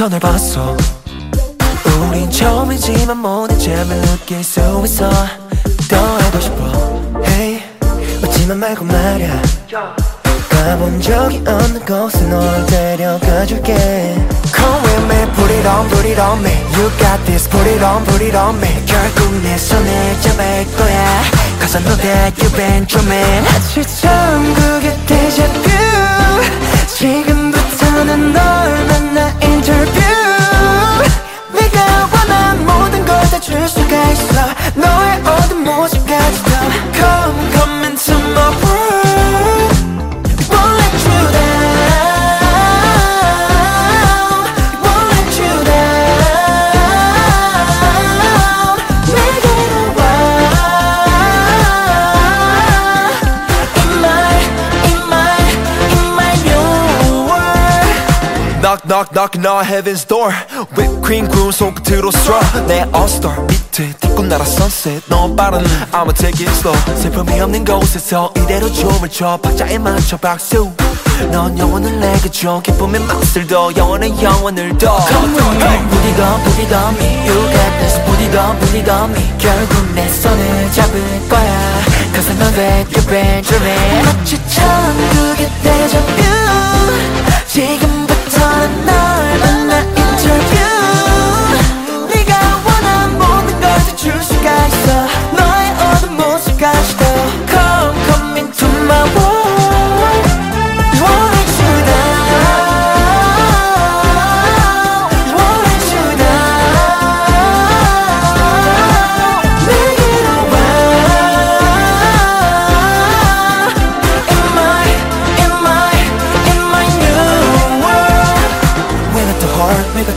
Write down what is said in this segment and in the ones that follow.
처음부터 널 봤어 우린 처음이지만 모든 점을 느낄 수 있어 더 알고 싶어 Hey 웃지만 말고 말야 가본 적이 없는 곳에 널 데려가 줄게 Come with me, put it on, put it on me You got this, put it on, put it on me 결국 내 손을 잡을 거야 that you've been dreaming 마치 처음 그 Knock knock knocking on heaven's door Whipped cream 구운 손끝으로 straw 내 all-star 밑에 뒤꿈 나라 sunset 너무 빠른 I'ma take it slow 슬픔이 없는 곳에서 이대로 춤을 춰 박자에 맞춰 박수 넌 영혼을 내게 줘 기쁨의 맛을 더 영원한 영혼을 더 on me You got this on me 결국 내 손을 잡을 거야 Cause I know that you've been dreaming 마치 처음 그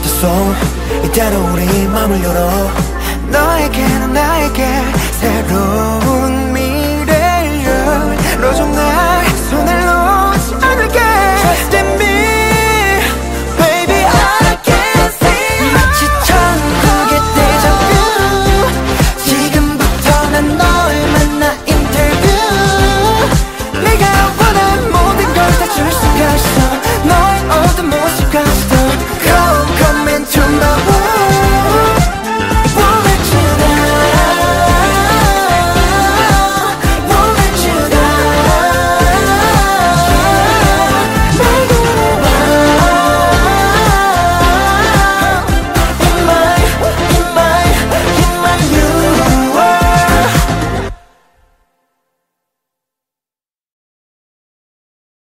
같았어. 이대로 우리 맘을 열어. 너에게는 나에게